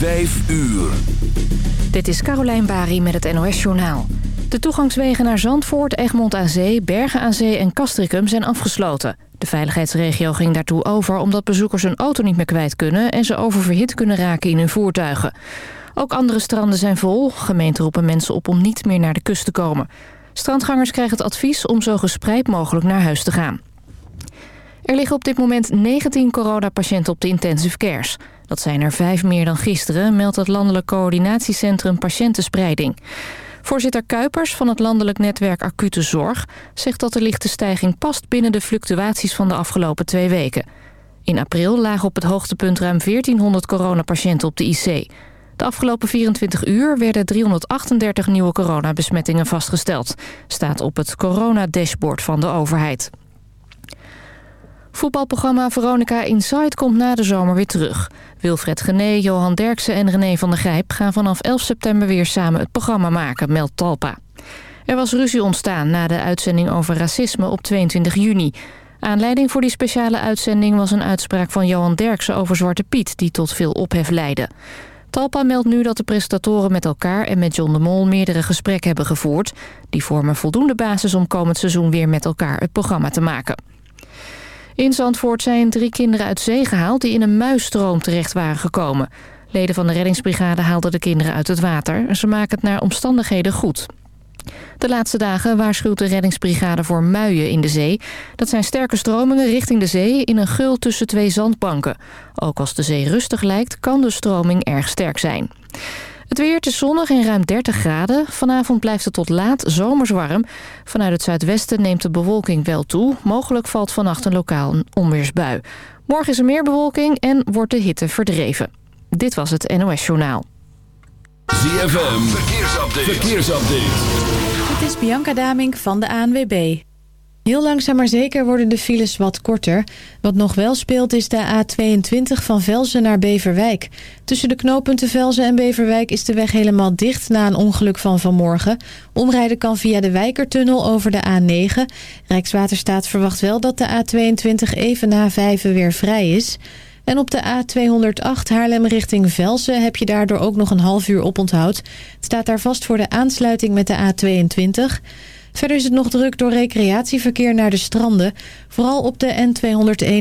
Vijf uur. Dit is Carolijn Bari met het NOS Journaal. De toegangswegen naar Zandvoort, Egmond aan Zee, Bergen aan Zee en Castricum zijn afgesloten. De veiligheidsregio ging daartoe over omdat bezoekers hun auto niet meer kwijt kunnen... en ze oververhit kunnen raken in hun voertuigen. Ook andere stranden zijn vol. Gemeenten roepen mensen op om niet meer naar de kust te komen. Strandgangers krijgen het advies om zo gespreid mogelijk naar huis te gaan. Er liggen op dit moment 19 coronapatiënten op de intensive cares. Dat zijn er vijf meer dan gisteren, meldt het Landelijk Coördinatiecentrum Patiëntenspreiding. Voorzitter Kuipers van het Landelijk Netwerk Acute Zorg... zegt dat de lichte stijging past binnen de fluctuaties van de afgelopen twee weken. In april lagen op het hoogtepunt ruim 1400 coronapatiënten op de IC. De afgelopen 24 uur werden 338 nieuwe coronabesmettingen vastgesteld. Staat op het coronadashboard van de overheid. Voetbalprogramma Veronica Inside komt na de zomer weer terug. Wilfred Gené, Johan Derksen en René van der Grijp gaan vanaf 11 september weer samen het programma maken, meldt Talpa. Er was ruzie ontstaan na de uitzending over racisme op 22 juni. Aanleiding voor die speciale uitzending was een uitspraak van Johan Derksen over Zwarte Piet... die tot veel ophef leidde. Talpa meldt nu dat de presentatoren met elkaar en met John de Mol meerdere gesprekken hebben gevoerd. Die vormen voldoende basis om komend seizoen weer met elkaar het programma te maken. In Zandvoort zijn drie kinderen uit zee gehaald die in een muisstroom terecht waren gekomen. Leden van de reddingsbrigade haalden de kinderen uit het water. Ze maken het naar omstandigheden goed. De laatste dagen waarschuwt de reddingsbrigade voor muien in de zee. Dat zijn sterke stromingen richting de zee in een gul tussen twee zandbanken. Ook als de zee rustig lijkt, kan de stroming erg sterk zijn. Het weer is zonnig en ruim 30 graden. Vanavond blijft het tot laat zomers warm. Vanuit het zuidwesten neemt de bewolking wel toe. Mogelijk valt vannacht een lokaal een onweersbui. Morgen is er meer bewolking en wordt de hitte verdreven. Dit was het NOS Journaal. ZFM, verkeersupdate. verkeersupdate. Dit is Bianca Damink van de ANWB. Heel langzaam maar zeker worden de files wat korter. Wat nog wel speelt is de A22 van Velzen naar Beverwijk. Tussen de knooppunten Velzen en Beverwijk is de weg helemaal dicht na een ongeluk van vanmorgen. Omrijden kan via de Wijkertunnel over de A9. Rijkswaterstaat verwacht wel dat de A22 even na vijven weer vrij is... En op de A208 Haarlem richting Velsen heb je daardoor ook nog een half uur oponthoud. Het staat daar vast voor de aansluiting met de A22. Verder is het nog druk door recreatieverkeer naar de stranden. Vooral op de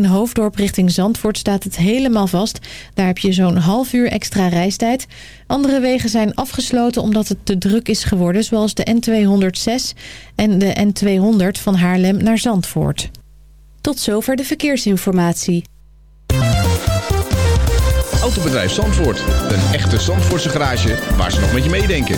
N201 Hoofddorp richting Zandvoort staat het helemaal vast. Daar heb je zo'n half uur extra reistijd. Andere wegen zijn afgesloten omdat het te druk is geworden... zoals de N206 en de N200 van Haarlem naar Zandvoort. Tot zover de verkeersinformatie. Autobedrijf Zandvoort. Een echte Zandvoortse garage waar ze nog met je meedenken.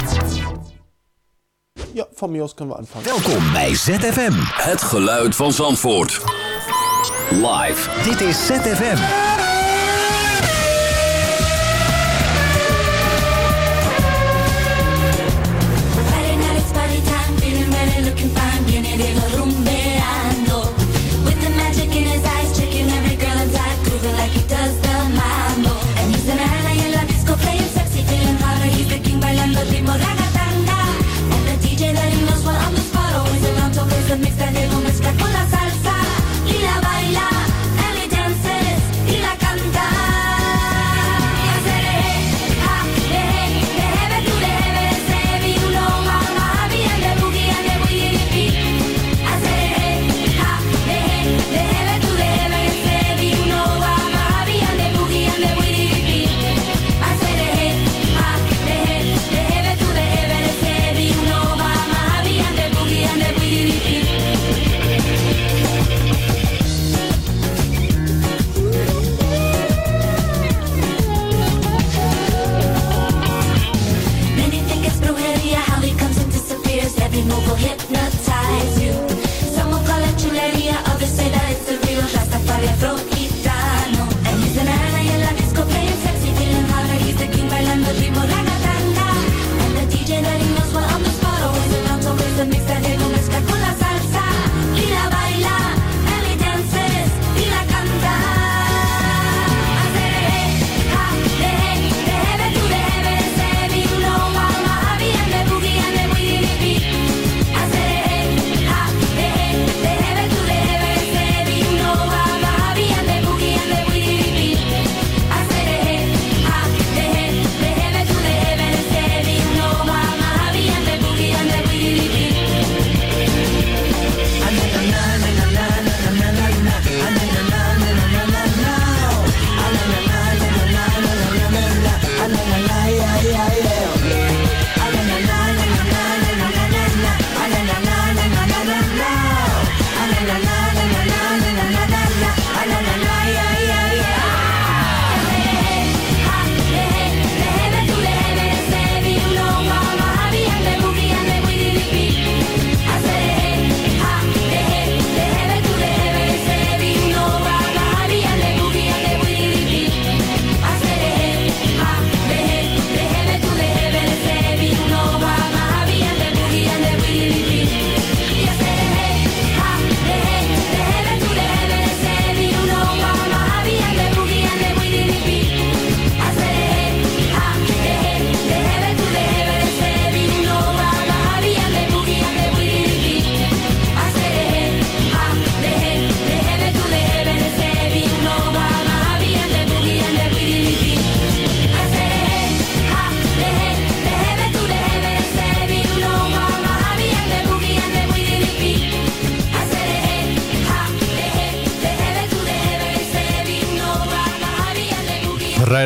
Van mij kunnen we aanvangen. Welkom bij ZFM. Het geluid van Zandvoort. Live. Dit is ZFM.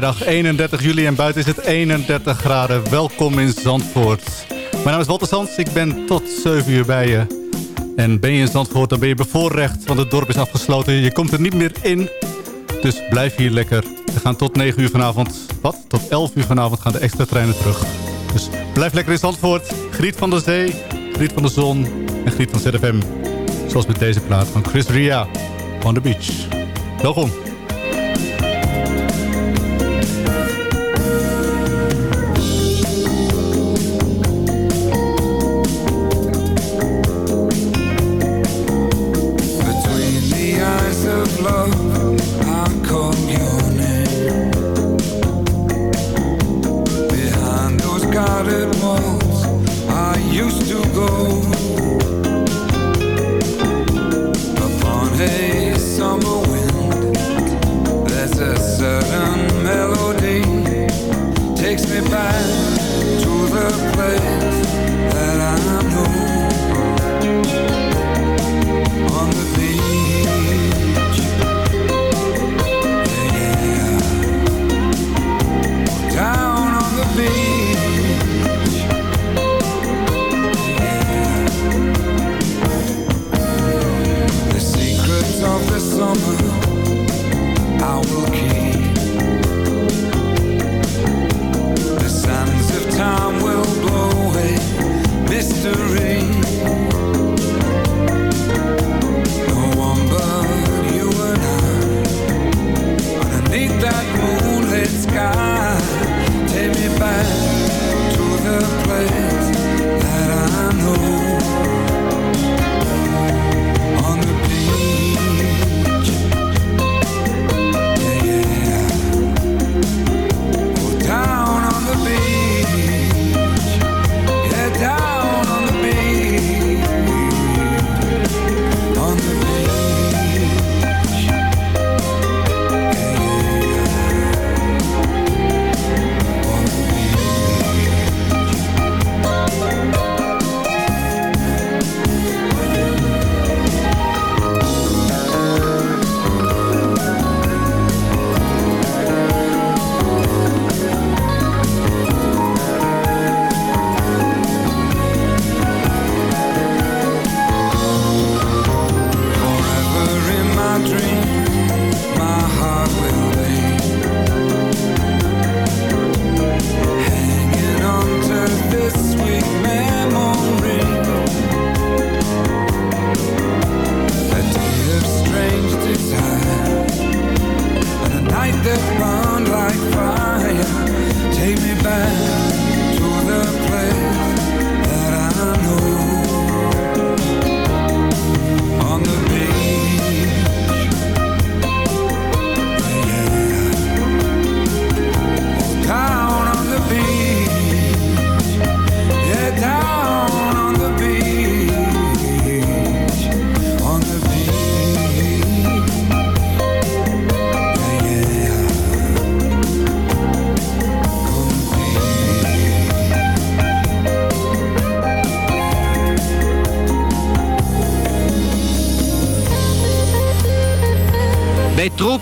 Vrijdag 31 juli en buiten is het 31 graden. Welkom in Zandvoort. Mijn naam is Walter Sands. Ik ben tot 7 uur bij je. En ben je in Zandvoort, dan ben je bevoorrecht. Want het dorp is afgesloten. Je komt er niet meer in. Dus blijf hier lekker. We gaan tot 9 uur vanavond. Wat? Tot 11 uur vanavond gaan de extra treinen terug. Dus blijf lekker in Zandvoort. Geniet van de zee. Geniet van de zon. En geniet van ZFM. Zoals met deze plaat van Chris Ria. On the beach. Welkom.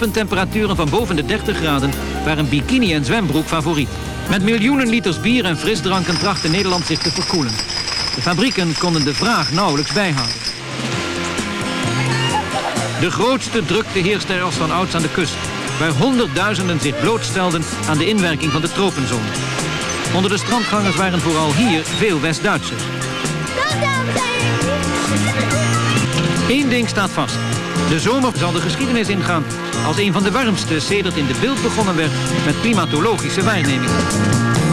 Bij tropentemperaturen van boven de 30 graden waren bikini en zwembroek favoriet. Met miljoenen liters bier en frisdranken trachtte Nederland zich te verkoelen. De fabrieken konden de vraag nauwelijks bijhouden. De grootste drukte heerste er als van ouds aan de kust, waar honderdduizenden zich blootstelden aan de inwerking van de tropenzon. Onder de strandgangers waren vooral hier veel West-Duitsers. Eén ding staat vast. De zomer zal de geschiedenis ingaan als een van de warmste sedert in de beeld begonnen werd met klimatologische waarnemingen.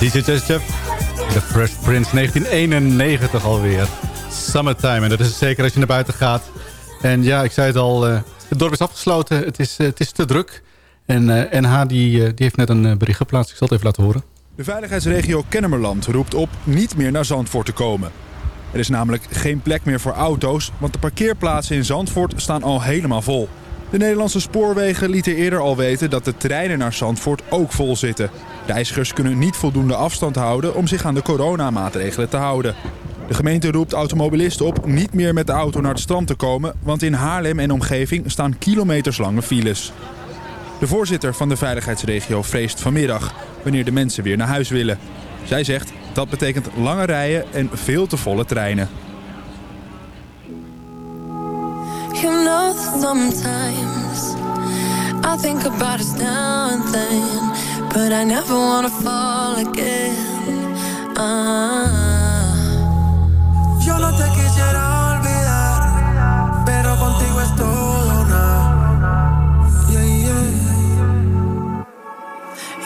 DJ Jeff, The Fresh Prince 1991 alweer. Summertime, en dat is zeker als je naar buiten gaat. En ja, ik zei het al, eh, het dorp is afgesloten. Het is, eh, het is te druk. En eh, NH die, die heeft net een bericht geplaatst. Ik zal het even laten horen. De veiligheidsregio Kennemerland roept op niet meer naar Zandvoort te komen. Er is namelijk geen plek meer voor auto's, want de parkeerplaatsen in Zandvoort staan al helemaal vol. De Nederlandse spoorwegen lieten eerder al weten dat de treinen naar Zandvoort ook vol zitten. Reizigers kunnen niet voldoende afstand houden om zich aan de coronamaatregelen te houden. De gemeente roept automobilisten op niet meer met de auto naar het strand te komen... want in Haarlem en omgeving staan kilometerslange files. De voorzitter van de veiligheidsregio vreest vanmiddag... wanneer de mensen weer naar huis willen. Zij zegt dat betekent lange rijen en veel te volle treinen. You know that sometimes I think about us now and then, but I never wanna fall again. Ah. Yo no te quisiera olvidar, pero contigo es todo nada. Yeah, yeah.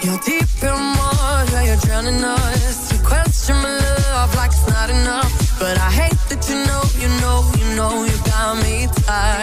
You're deep in water, you're drowning us. You question my love like it's not enough. But I hate that you know, you know, you know, you got me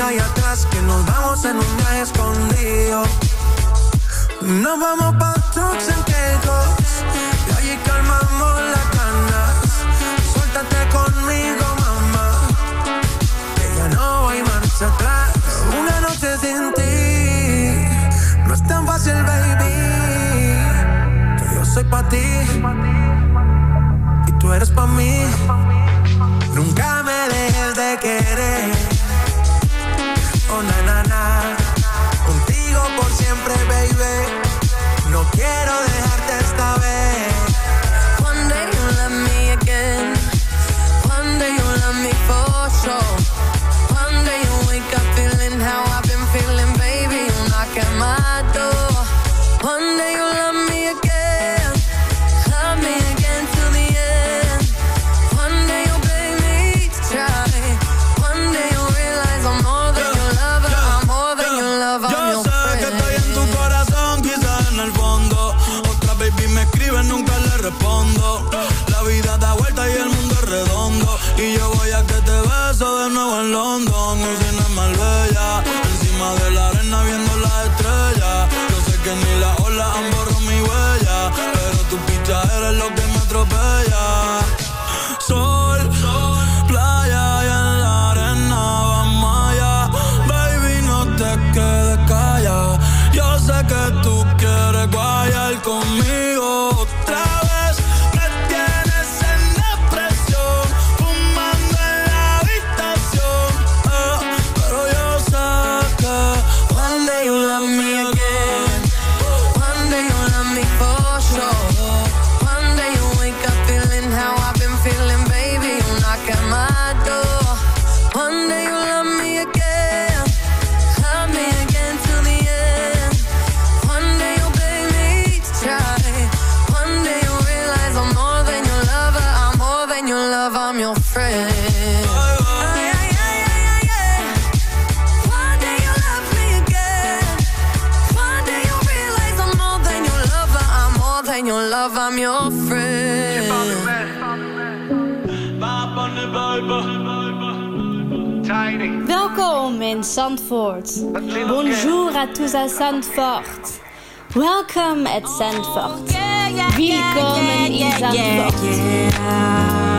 Ahí atrás, que nos vamos en un viaje escondido. Nos vamos pa' trucks and Caicos, y allí calmamos las ganas. Suéltate conmigo, mamá, que ya no hay marcha atrás. Una noche sin ti, no es tan fácil, baby. Que yo soy pa' ti y tú eres pa' mí. Nunca me dejes de querer. Oh. Contigo por siempre, baby. No quiero Y yo voy a que te beso de nuevo en London. Usina es Marbella, encima de la arena viendo las estrellas. Yo sé que ni la ola han borrado mi huella. Pero tu picha eres lo que me atropella. Sol, in Zandvoort. Bonjour à tous à Zandvoort. Welcome at Zandvoort. Willkommen in Zandvoort.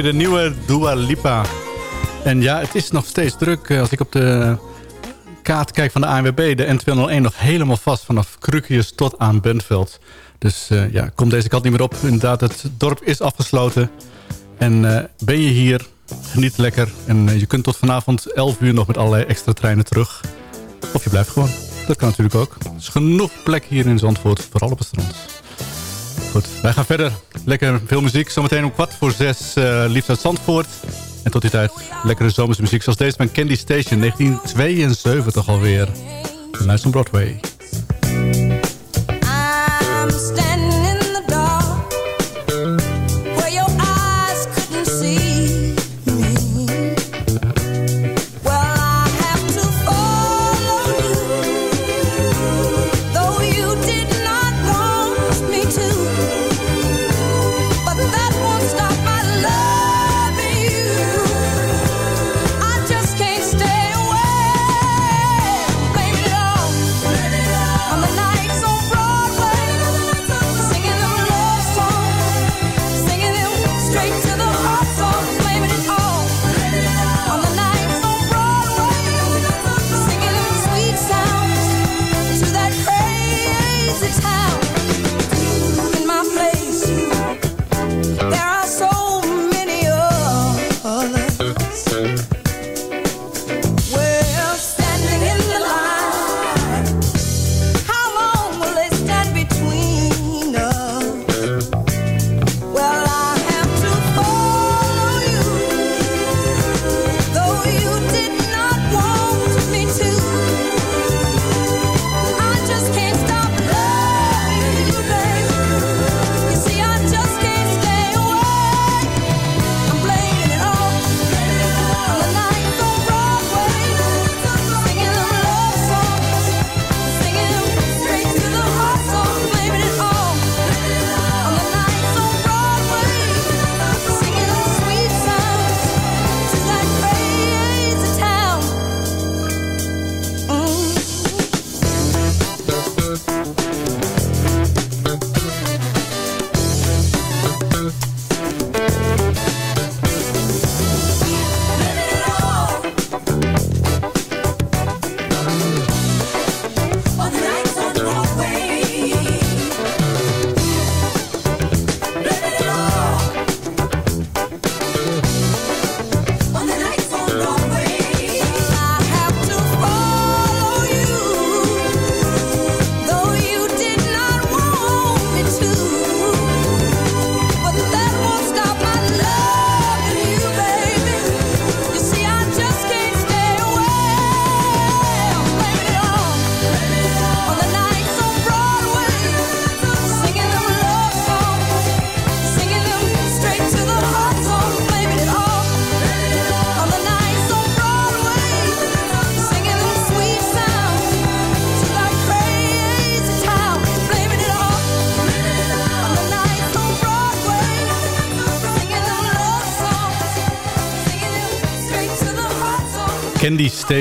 De nieuwe Dua Lipa. En ja, het is nog steeds druk. Eh, Als ik op de kaart kijk van de ANWB... de N201 nog helemaal vast vanaf Krukjes tot aan Bentveld. Dus uh, ja, kom deze kant niet meer op. Inderdaad, het dorp is afgesloten. En uh, ben je hier, geniet lekker. En je kunt tot vanavond 11 uur nog met allerlei extra treinen terug. Of je blijft gewoon. Dat kan natuurlijk ook. Er is genoeg plek hier in Zandvoort, vooral op het strand. Goed, wij gaan verder. Lekker veel muziek. Zometeen om kwart voor zes uh, liefst uit Zandvoort. En tot die tijd lekkere zomerse muziek. Zoals deze van Candy Station, 1972 alweer. Luister Broadway.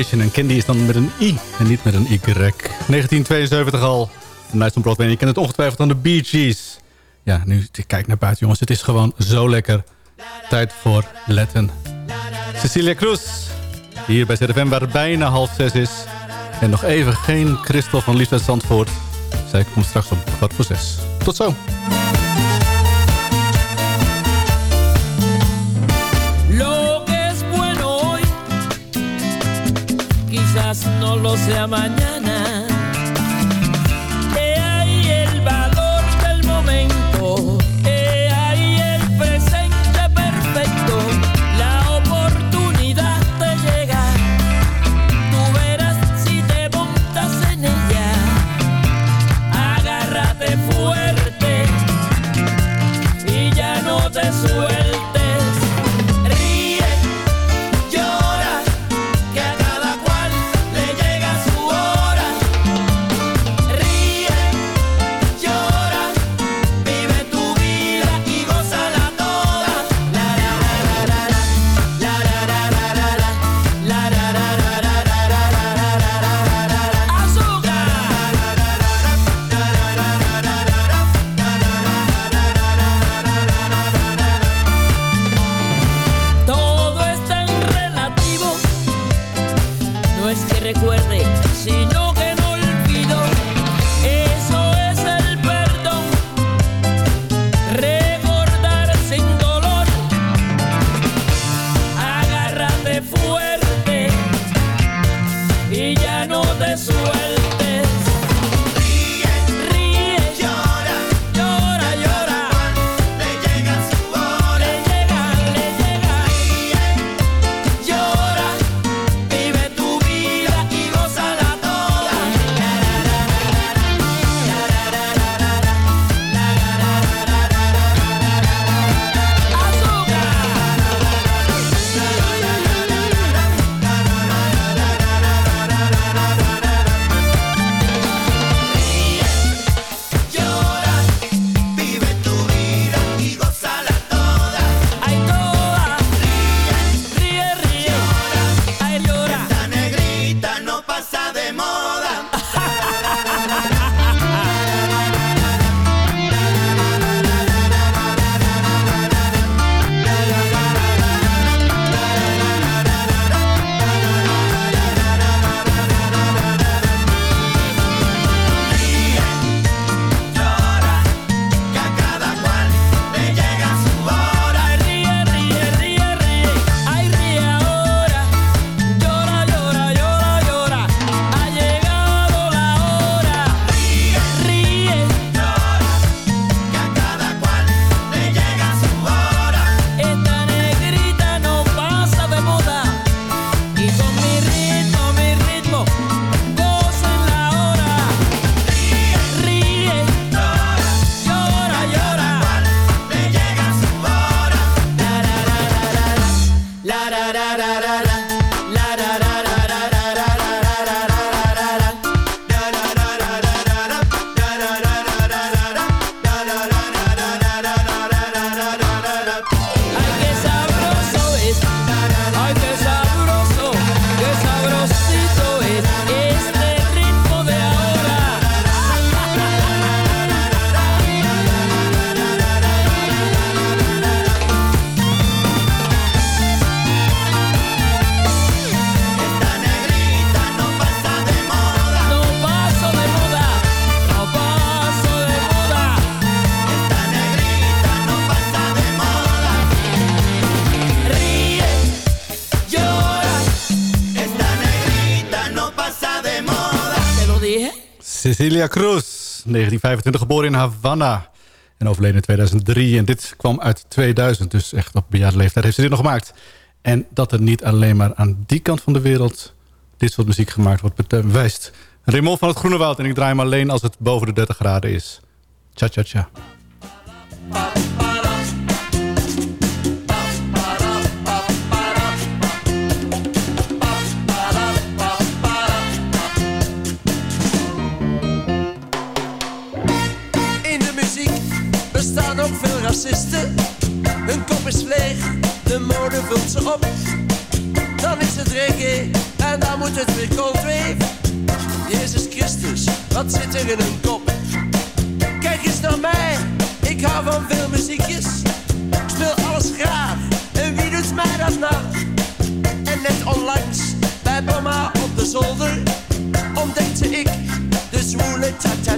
En Candy is dan met een I en niet met een Y. 1972 al. De on Broadway. Je kent het ongetwijfeld aan de Bee Gees. Ja, nu kijk naar buiten jongens. Het is gewoon zo lekker. Tijd voor Letten. Cecilia Cruz. Hier bij ZFM waar het bijna half zes is. En nog even geen Christel van Liefde Zandvoort. Zij komt straks om kwart voor zes. Tot zo. no lo sea mañana. Celia Cruz, 1925 geboren in Havana en overleden in 2003. En dit kwam uit 2000, dus echt op bejaarde leeftijd heeft ze dit nog gemaakt. En dat er niet alleen maar aan die kant van de wereld dit soort muziek gemaakt wordt, bewijst Raymond van het Groene Woud. En ik draai hem alleen als het boven de 30 graden is. Tja, tja, tja. dan is het reggae en dan moet het weer contreve. Jezus Christus, wat zit er in een kop? Kijk eens naar mij, ik hou van veel muziekjes. Ik speel alles graag, en wie doet mij dat nou? En net onlangs, bij mama op de zolder, ontdekte ik de zwoele tata.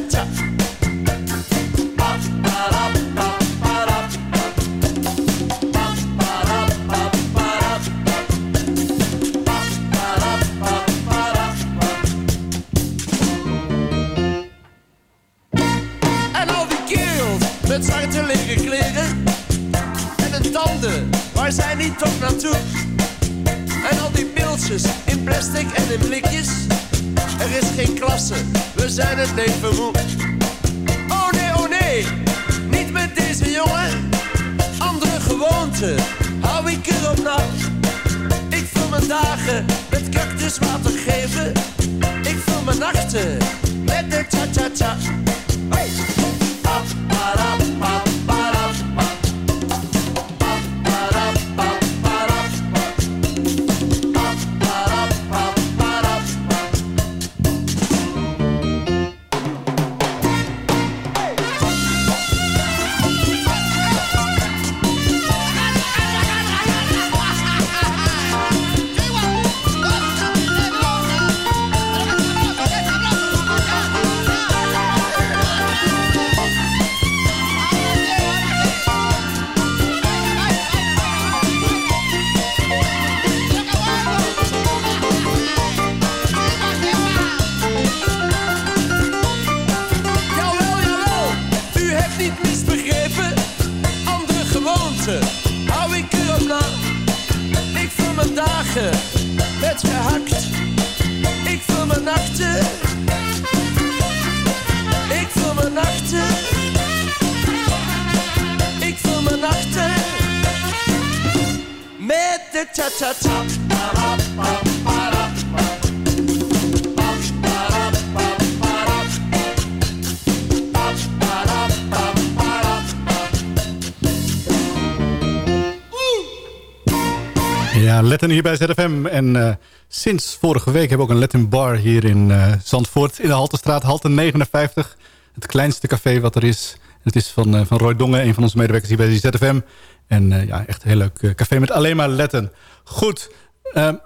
Letten hier bij ZFM. En eh, sinds vorige week hebben we ook een Latin Bar hier in eh, Zandvoort. In de Haltestraat, Halte 59. Het kleinste café wat er is. Het is van, eh, van Roy Dongen, een van onze medewerkers hier bij ZFM. En ja, echt een heel leuk café met alleen maar Letten. Goed,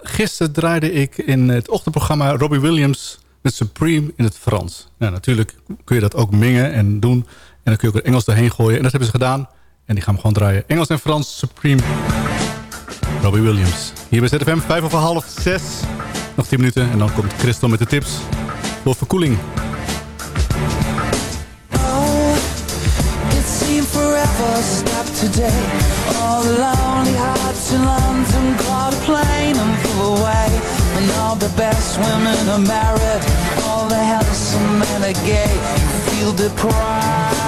gisteren draaide ik in het ochtendprogramma Robbie Williams met Supreme in het Frans. Nou, natuurlijk kun je dat ook mengen en doen. En dan kun je ook het Engels erheen gooien. En dat hebben ze gedaan. En die gaan we gewoon draaien. Engels en Frans, Supreme. Robbie Williams. Hier bij ZFM, 5 over half 6. Nog 10 minuten en dan komt Christel met de tips voor verkoeling. It seemed forever stopped today. All the lonely hearts in London caught a plane and flew away. And all the best women are married. All the handsome men are gay. You feel deprived.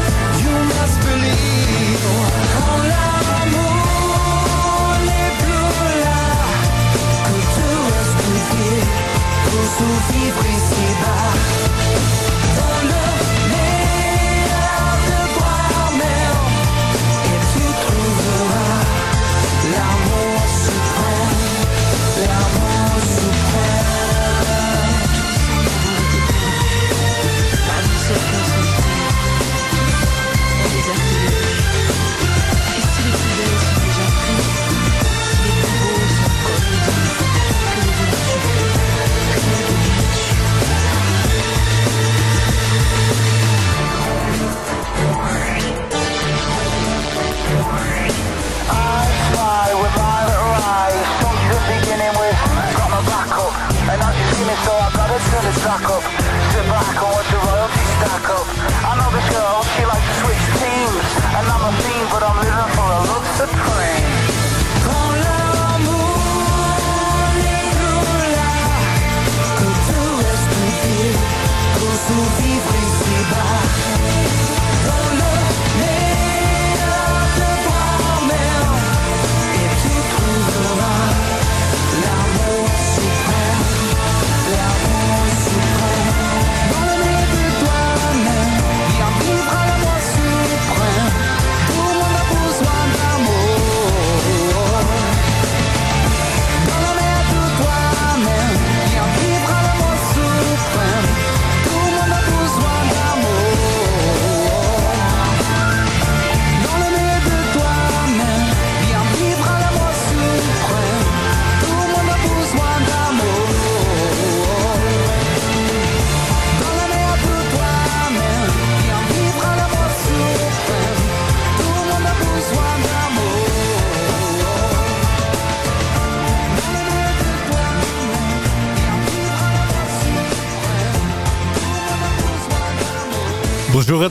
Pour survivre ici-bas. Dans le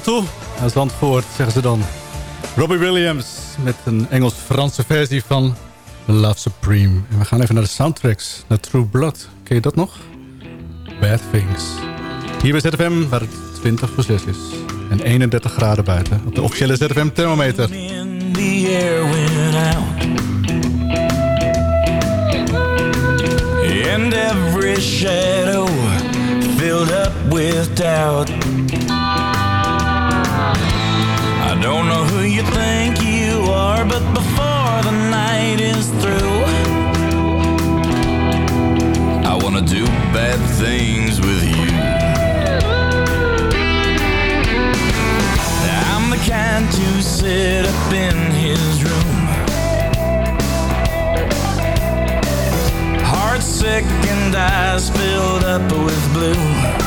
Tous. Aan Zandvoort zeggen ze dan. Robbie Williams met een Engels-Franse versie van Love Supreme. En we gaan even naar de soundtracks. Naar True Blood. Ken je dat nog? Bad Things. Hier bij ZFM waar het 20 voor 6 is. En 31 graden buiten. Op de officiële ZFM thermometer. every shadow up don't know who you think you are But before the night is through I wanna do bad things with you. I'm the kind to sit up in his room. Heart sick and eyes filled up with blue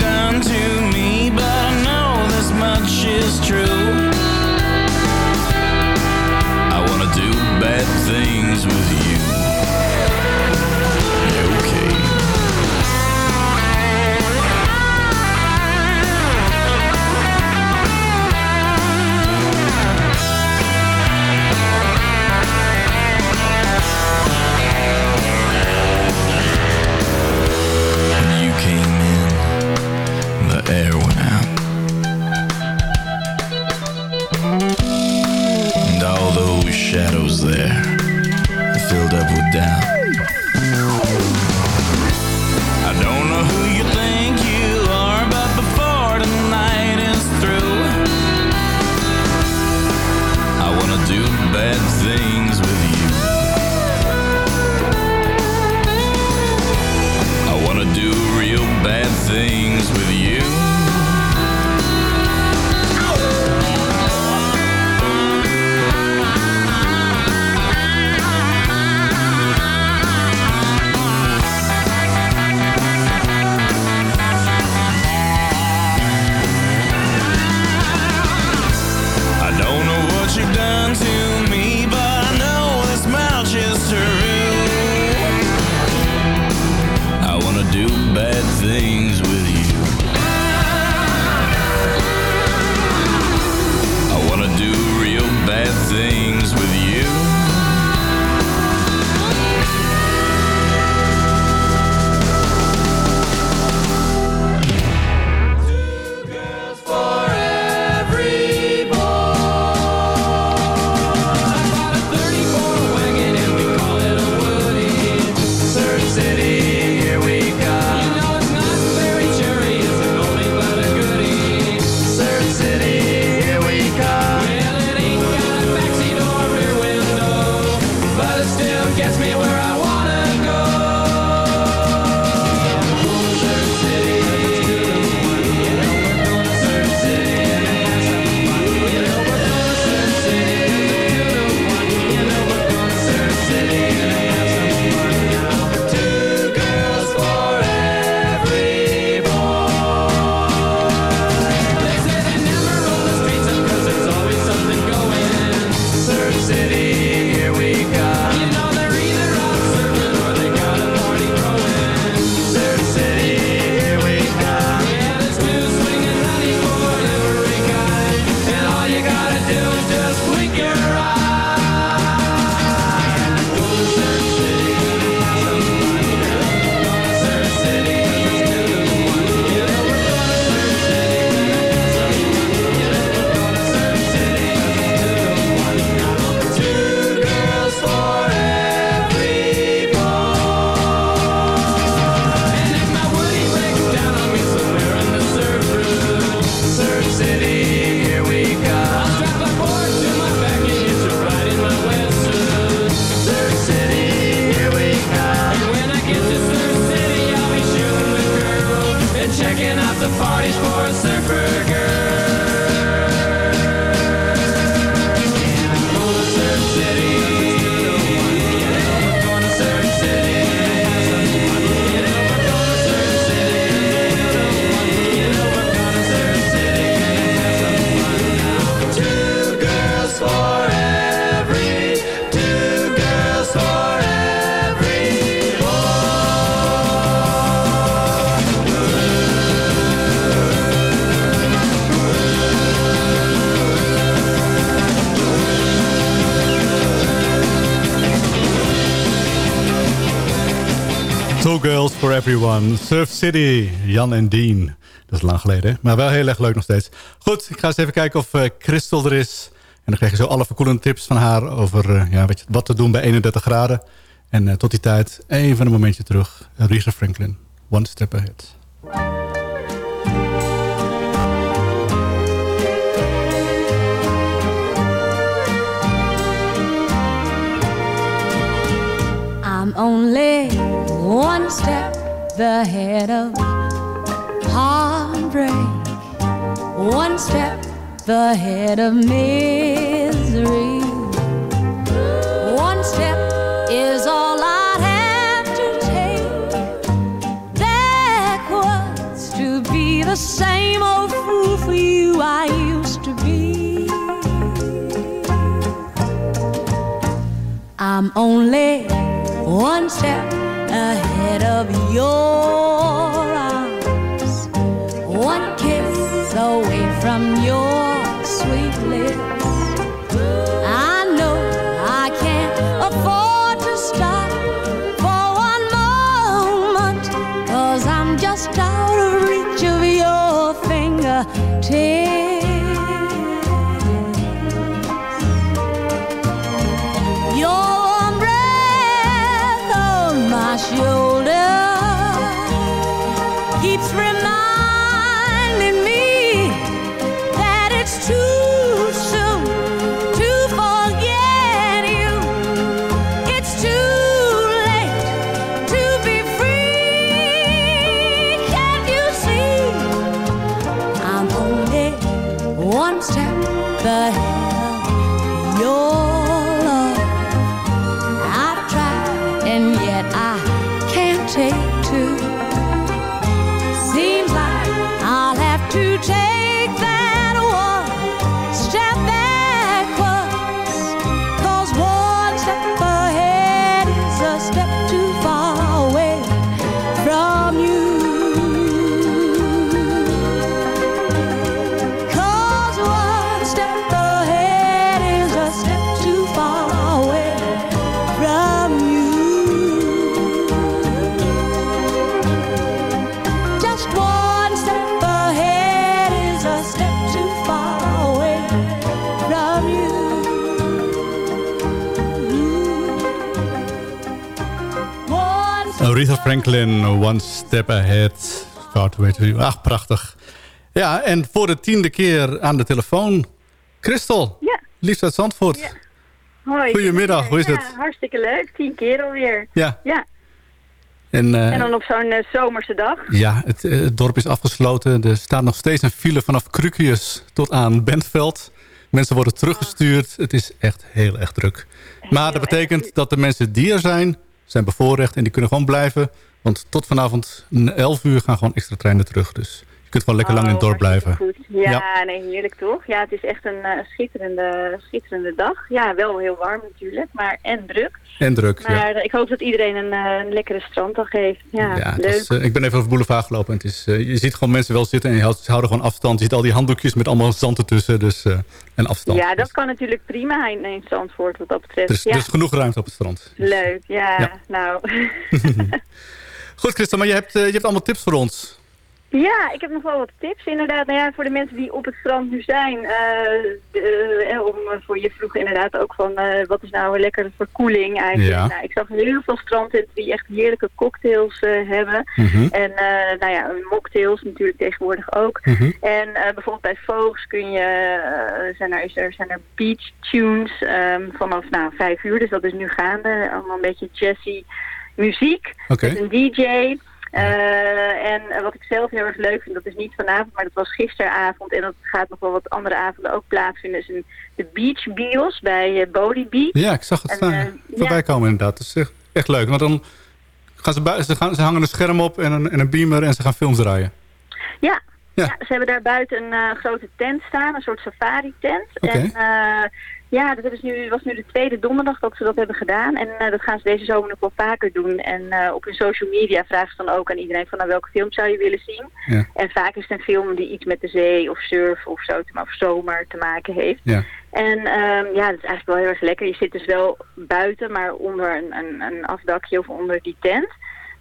done to me But I know this much is true. I wanna do bad things with you shadows there filled up with doubt. Everyone. Surf City, Jan en Dean. Dat is lang geleden, maar wel heel erg leuk nog steeds. Goed, ik ga eens even kijken of uh, Christel er is. En dan krijg je zo alle verkoelende tips van haar over uh, ja, weet je, wat te doen bij 31 graden. En uh, tot die tijd even een momentje terug. Risa Franklin, One Step Ahead. I'm only one step ahead of heartbreak, one step ahead of misery. One step is all I have to take backwards to be the same old fool for you I used to be. I'm only one step ahead of your Aretha Franklin, One Step Ahead. Fout, weet u. Ach, prachtig. Ja, en voor de tiende keer aan de telefoon... Christel, Ja. liefst uit Zandvoort. Hoi. Goedemiddag, hoe is Ja, het? Hartstikke leuk, tien keer alweer. Ja. Ja, En, eh, en dan op zo'n eh, zomerse dag. ja, het, eh, het dorp is afgesloten. Er staat nog steeds een file vanaf Krukius tot aan Bentveld. Mensen worden teruggestuurd. Het is echt heel erg druk. Maar dat betekent dat de mensen die er zijn, zijn bevoorrecht en die kunnen gewoon blijven. Want tot vanavond 11 uur gaan gewoon extra treinen terug. Dus je kunt gewoon lekker lang in het dorp blijven. Goed. Ja, nee, heerlijk toch? Ja, het is echt een eh, schitterende, schitterende dag. Ja, wel heel warm natuurlijk, maar en druk. En druk. Maar eh, ik hoop dat iedereen een, eh, een lekkere stranddag heeft. Ja, Ja, leuk. ik ben even over boulevard gelopen. En het is, je ziet gewoon mensen wel zitten en je houdt, ze houden gewoon afstand. Je ziet al die handdoekjes met allemaal zand ertussen. Dus, en afstand. Ja, dat kan natuurlijk prima in, Zandvoort wat dat betreft. Er is, ja. is genoeg ruimte op het strand. Leuk, ja, nou. Goed, Christel, maar je hebt, je hebt allemaal tips voor ons. Ja, ik heb nog wel wat tips inderdaad. Nou ja, voor de mensen die op het strand nu zijn, eh, de- eh, om eh, voor je vroeg inderdaad ook van eh, wat is nou een lekkere verkoeling eigenlijk. Ja. Nou, ik zag heel veel strandtenten die echt heerlijke cocktails eh, hebben. Mhm. En eh, nou ja, mocktails natuurlijk tegenwoordig ook. Mhm. En eh, bijvoorbeeld bij Voogds kun je, eh, zijn, er, is er, zijn er beach tunes ehm, vanaf nou, vijf uur, dus dat is nu gaande. Allemaal een beetje jazzy muziek. Oké. Met een DJ. Eh, en eh, wat ik zelf heel erg leuk vind, dat is niet vanavond, maar dat was gisteravond. En dat gaat nog wel wat andere avonden ook plaatsvinden. is een, de Beach Bios bij uh, Body Beach. Ja, ik zag het En, staan, eh, voorbij ja. komen inderdaad. Dat is echt, echt leuk. Want dan gaan ze, ze, gaan, ze hangen een scherm op en een, en een beamer en ze gaan films draaien. Ja. Ja. Ja. ze hebben daar buiten een eh, grote tent staan, een soort safari-tent. En eh, ja, dat ze nu, was nu de tweede donderdag dat ze dat hebben gedaan. En eh, dat gaan ze deze zomer nog wel vaker doen. En op hun social media vragen ze dan ook aan iedereen van nou, welke film zou je willen zien. Ja. En vaak is het een film die iets met de zee of surf of zo, te- of zomer te maken heeft. Ja. En ehm, ja, dat is eigenlijk wel heel erg lekker. Je zit dus wel buiten, maar onder een, een, een afdakje of onder die tent.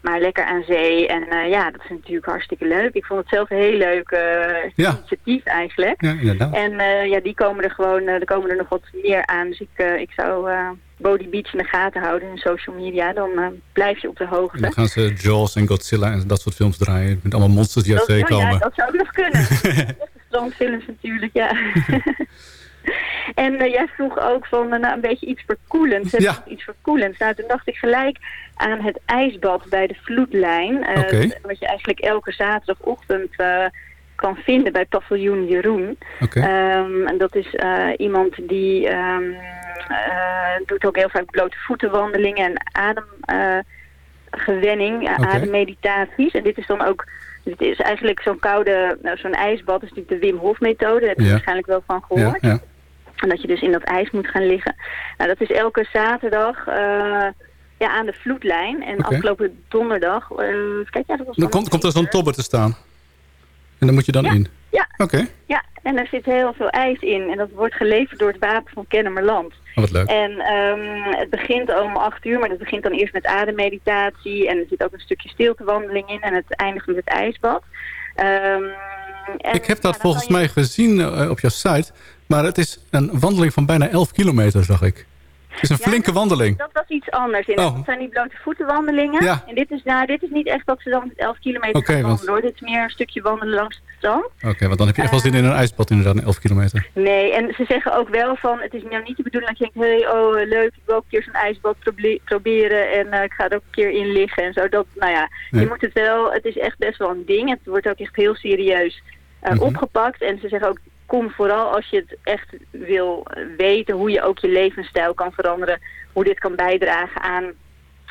Maar lekker aan zee. En eh, ja, dat is natuurlijk hartstikke leuk. Ik vond het zelf een heel leuk eh, Ja. initiatief eigenlijk. Ja, inderdaad. En eh, ja, die komen er gewoon, er komen er nog wat meer aan. Dus ik, ik zou Body Beach in de gaten houden in social media. Dan blijf je op de En hoogte. dan gaan ze Jaws en Godzilla en dat soort films draaien. Met allemaal monsters die uit zee oh ja, komen. dat zou ook nog kunnen. Strandfilms natuurlijk, ja. en eh, jij vroeg ook van eh, nou, een beetje iets verkoelends. Ja. Iets verkoelends. Nou, toen dacht ik gelijk aan het ijsbad bij de vloedlijn. eh. Wat je eigenlijk elke zaterdagochtend kan vinden bij paviljoen Jeroen. Oké. Ehm, en dat is iemand die ehm, eh, doet ook heel vaak blote voetenwandelingen en ademgewenning, ademmeditaties. En dit is dan ook, dit is eigenlijk zo'n koude, nou, zo'n ijsbad, is natuurlijk de Wim Hof methode, daar heb je Ja. waarschijnlijk wel van Ja, gehoord. ja. En dat je dus in dat ijs moet gaan liggen. Nou, dat is elke zaterdag eh, ja, aan de vloedlijn. En afgelopen donderdag, eh, kijk, ja, dat was Dan komt, komt er zo'n tobber te staan. En dan moet je dan in. Ja. Oké. Ja, en er zit heel veel ijs in. En dat wordt geleverd door het Wapen van Kennemerland. Oh, wat leuk. En ehm, het begint om acht uur, maar dat begint dan eerst met ademmeditatie. En er zit ook een stukje stiltewandeling in. En het eindigt met het ijsbad. Ehm, en, Ik heb dat ja, volgens je- mij gezien eh, op jouw site. Maar het is een wandeling van bijna 11 kilometer, zag ik. Het is een Ja, flinke wandeling. Dat was iets anders. Oh. Dat zijn die blote voetenwandelingen. Ja. En dit is, nou, dit is niet echt dat ze dan 11 kilometer Oké, gaan want- wandelen. hoor. Dit is meer een stukje wandelen langs het strand. Oké, want dan heb je echt wel zin in een ijsbad inderdaad, een 11 kilometer. Nee, en ze zeggen ook wel van, het is nou niet de bedoeling dat je denkt, hey, oh eh, leuk, ik wil ook een keer zo'n ijsbad proble- proberen en eh, ik ga er ook een keer in liggen en zo. Dat, nou ja, Nee. je moet het wel, het is echt best wel een ding. Het wordt ook echt heel serieus eh, Mhm. opgepakt en ze zeggen ook, kom vooral als je het echt wil weten hoe je ook je levensstijl kan veranderen, hoe dit kan bijdragen aan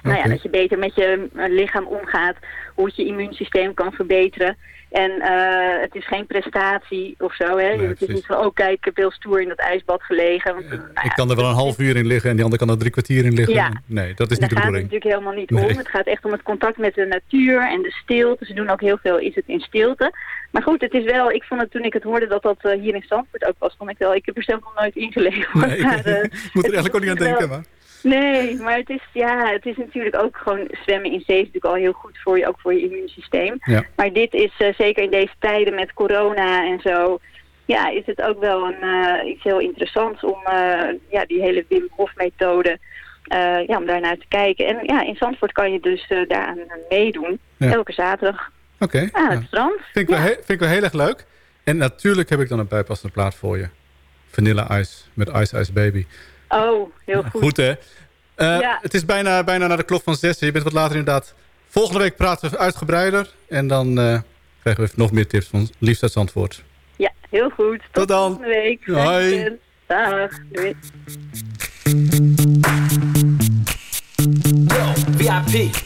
nou ja, dat je beter met je eh, lichaam omgaat, hoe het je immuunsysteem kan verbeteren. En eh, het is geen prestatie of zo. Hè? het is niet van, oh kijk, ik heb heel stoer in dat ijsbad gelegen. Want, nou ja, Ik kan er wel een half uur in liggen en die ander kan er drie kwartier in liggen. Ja. Nee, dat is daar niet de gaat het bedoeling. natuurlijk helemaal niet Nee. om. Het gaat echt om het contact met de natuur en de stilte. Ze doen ook heel veel, is het in stilte. Maar goed, het is wel, ik vond het toen ik het hoorde dat dat eh, hier in Zandvoort ook was, vond ik wel, ik heb er zelf nog nooit ingelegen. Nee, ik, Maar, eh, moet er eigenlijk ook niet aan wel- denken. Maar. Nee, maar het is, ja, het is natuurlijk ook gewoon zwemmen in zee is natuurlijk al heel goed voor je, ook voor je immuunsysteem. Ja. Maar dit is eh, zeker in deze tijden met corona en zo, ja, is het ook wel een, eh, iets heel interessants om eh, ja, die hele Wim Hof methode, ja, om daar naar te kijken. En ja, in Zandvoort kan je dus daaraan meedoen, Ja. elke zaterdag Oké. aan ja. het strand. Vind, ik wel vind ik wel heel erg leuk. En natuurlijk heb ik dan een bijpassende plaat voor je. Vanilla Ice met Ice Ice Baby. Oh, heel goed. Goed hè? Eh, Ja. Het is bijna, bijna naar de klok van zes. Je bent wat later inderdaad. Volgende week praten we uitgebreider. En dan eh, krijgen we nog meer tips van Liefst uit Zandvoort. Ja, heel goed. Tot, Tot dan. volgende week. Hoi. Dag. Doei. Yo, VIP.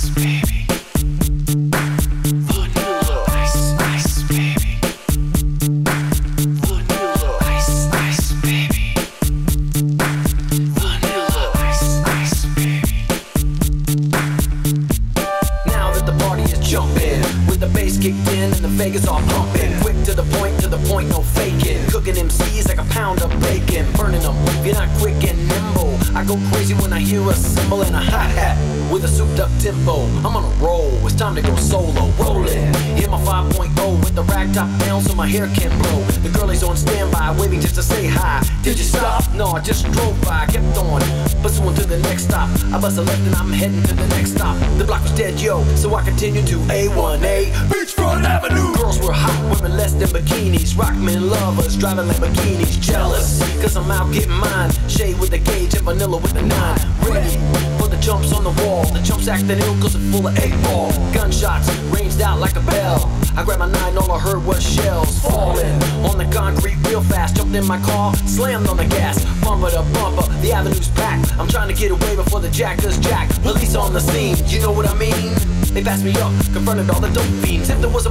time to go solo. Rolling, hit my 5.0 with the rag top down so my hair can blow. The girlies on standby, waiting just to say hi. Did you stop? No, I just drove by, kept on, pursuing to the next stop. I bust a left and I'm heading to the next stop. The block was dead, yo, so I continue to A1A Beachfront Avenue. Girls were hot, women less than bikinis. Rock men lovers, driving Lamborghinis. Jealous, cause I'm out getting mine. Shade with the gauge and vanilla with the nine. Ready for the jumps on the wall. The jump's acting ill cause it's full of eight ball. Gunshots ranged out like a bell. I grabbed my nine, all I heard was shells falling on the concrete real fast. Jumped in my car, slammed on the gas, bumper to bumper. The avenue's packed. I'm trying to get away before the jack does jack. Police on the scene, you know what I mean? They passed me up, confronted all the dope fiends. If there was a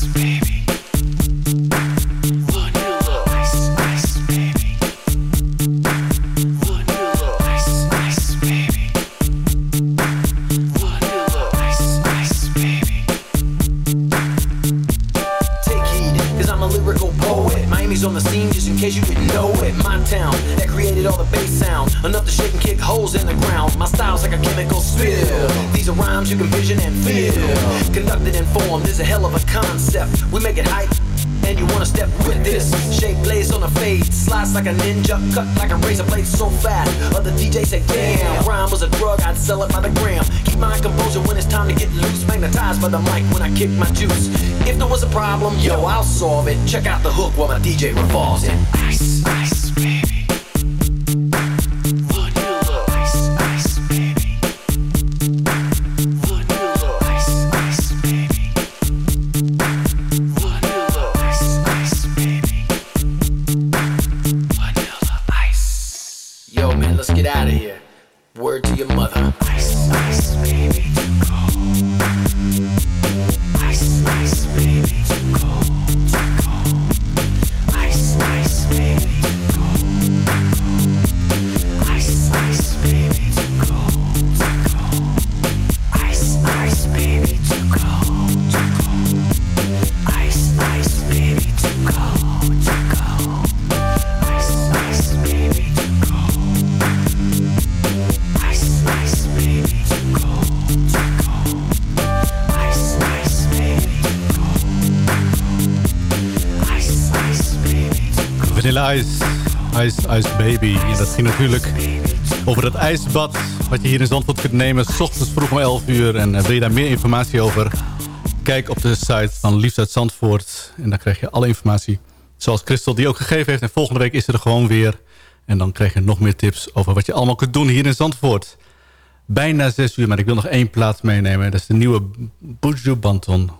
Like a ninja Cut like a razor blade so fast. Other DJs say damn Rhyme was a drug I'd sell it by the gram. Keep my composure when it's time to get loose. Magnetized by the mic when I kick my juice. If there was a problem, yo, I'll solve it. Check out the hook while my DJ revolves it. Ice, Vanilla Ice, Ice Ice Baby. En dat ging natuurlijk over het ijsbad wat je hier in Zandvoort kunt nemen. S ochtends vroeg om 11 uur. En eh, wil je daar meer informatie over? Kijk op de site van Liefst uit Zandvoort. En dan krijg je alle informatie zoals Christel die ook gegeven heeft. En volgende week is er gewoon weer. En dan krijg je nog meer tips over wat je allemaal kunt doen hier in Zandvoort. Bijna 6 uur, maar ik wil nog één plaats meenemen. Dat is de nieuwe Buju Banton.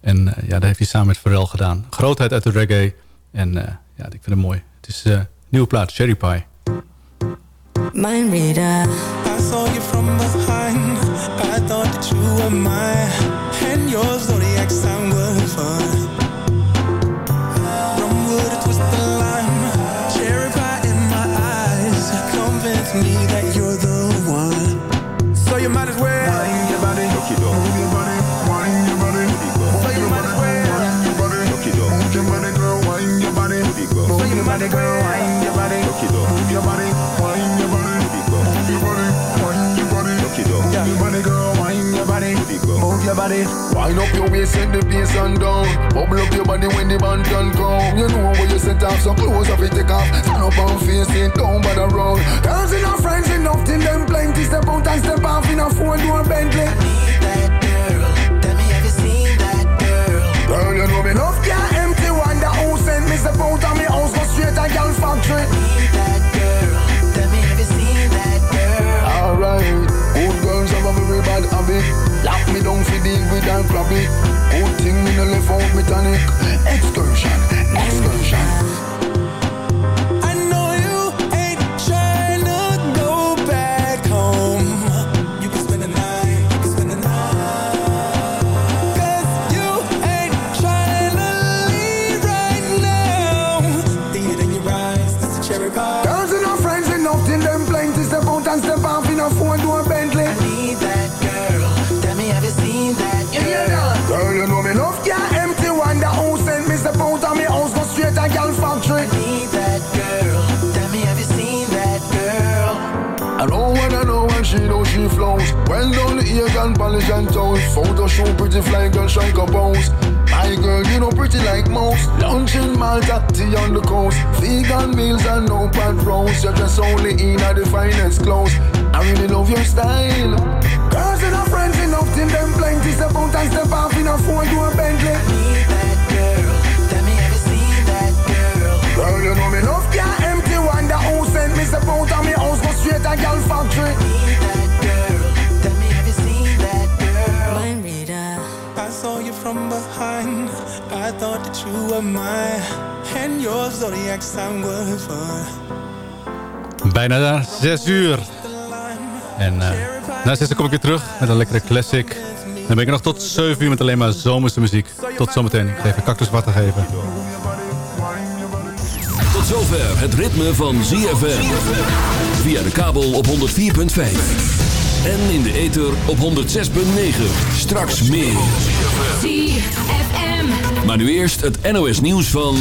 En eh, ja, dat heeft hij samen met Pharrell gedaan. Grootheid uit de reggae. En eh, ja, ik vind het mooi. Het is een nieuwe plaat, Cherry Pie. Mind reader. I saw you from behind. I thought that you were mine. And your zodiac sign was fun. Body, girl. Wine your body. Move your body. Wine your body. Move your body. Wine your body. Move your body, girl. Wine your body. Move your body. Wind up your waist, set the pace and down. Bubble up your body when the band can come. You know where you set off, so close up it take off. Stand up and face it, down by the road. Girls enough, friends enough, till them plenty. Step out and step off in a four-door Bentley. Girl, you know me enough can't empty one the Mise de peau dans mes 11 mois, tu es un gars le Alright. Met een lekkere classic. Dan ben ik nog tot 7 uur met alleen maar zomerse muziek. Tot zometeen. Ik ga even cactus water geven. Tot zover het ritme van ZFM. Via de kabel op 104.5. En in de ether op 106.9. Straks meer. ZFM. Maar nu eerst het NOS nieuws van...